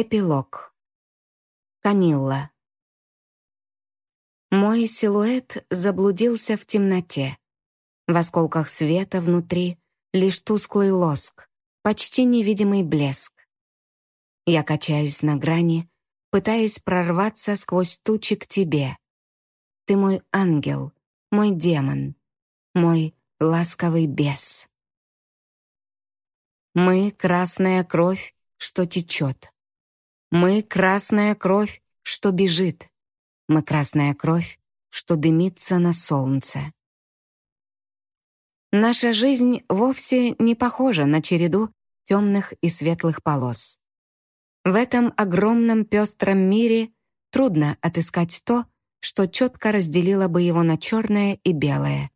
Эпилог. Камилла. Мой силуэт заблудился в темноте. В осколках света внутри лишь тусклый лоск, почти невидимый блеск. Я качаюсь на грани, пытаясь прорваться сквозь тучи к тебе. Ты мой ангел, мой демон, мой ласковый бес. Мы — красная кровь, что течет. Мы — красная кровь, что бежит. Мы — красная кровь, что дымится на солнце. Наша жизнь вовсе не похожа на череду темных и светлых полос. В этом огромном пестром мире трудно отыскать то, что четко разделило бы его на черное и белое,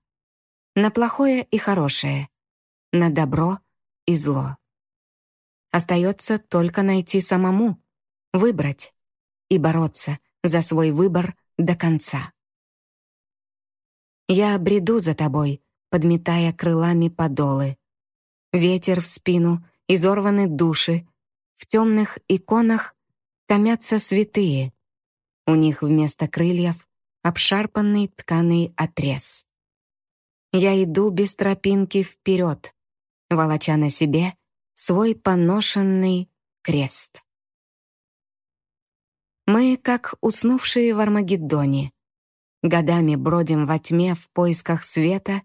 на плохое и хорошее, на добро и зло. Остается только найти самому, выбрать и бороться за свой выбор до конца. Я бреду за тобой, подметая крылами подолы. Ветер в спину, изорваны души. В темных иконах томятся святые. У них вместо крыльев обшарпанный тканый отрез. Я иду без тропинки вперед, волоча на себе свой поношенный крест. Мы, как уснувшие в Армагеддоне, годами бродим во тьме в поисках света,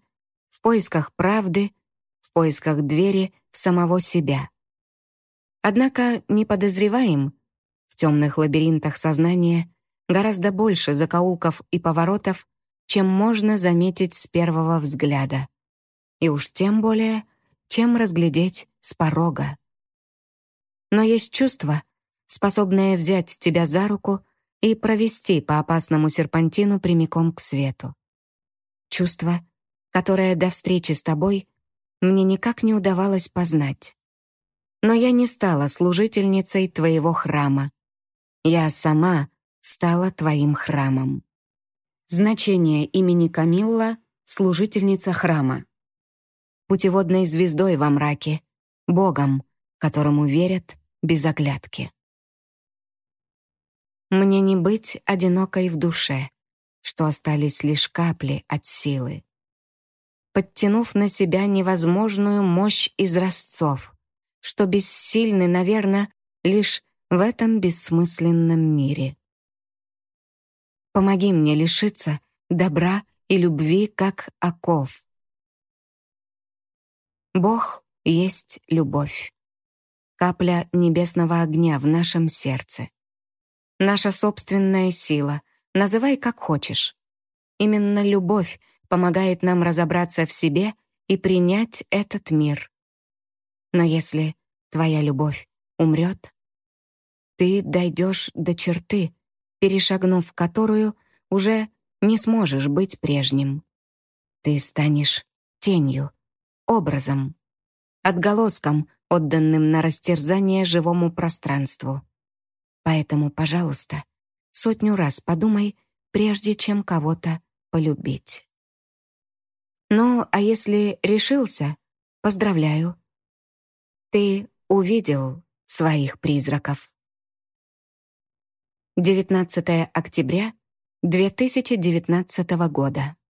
в поисках правды, в поисках двери в самого себя. Однако не подозреваем, в темных лабиринтах сознания гораздо больше закоулков и поворотов, чем можно заметить с первого взгляда. И уж тем более, чем разглядеть с порога. Но есть чувство, способное взять тебя за руку и провести по опасному серпантину прямиком к свету. Чувство, которое до встречи с тобой мне никак не удавалось познать. Но я не стала служительницей твоего храма. Я сама стала твоим храмом. Значение имени Камилла — служительница храма. Путеводной звездой во мраке, Богом, которому верят без оглядки. Мне не быть одинокой в душе, что остались лишь капли от силы. Подтянув на себя невозможную мощь изразцов, что бессильны, наверное, лишь в этом бессмысленном мире. Помоги мне лишиться добра и любви, как оков. Бог есть любовь. Капля небесного огня в нашем сердце наша собственная сила, называй как хочешь. Именно любовь помогает нам разобраться в себе и принять этот мир. Но если твоя любовь умрет, ты дойдешь до черты, перешагнув которую уже не сможешь быть прежним. Ты станешь тенью, образом, отголоском, отданным на растерзание живому пространству. Поэтому, пожалуйста, сотню раз подумай, прежде чем кого-то полюбить. Ну, а если решился, поздравляю. Ты увидел своих призраков. 19 октября 2019 года.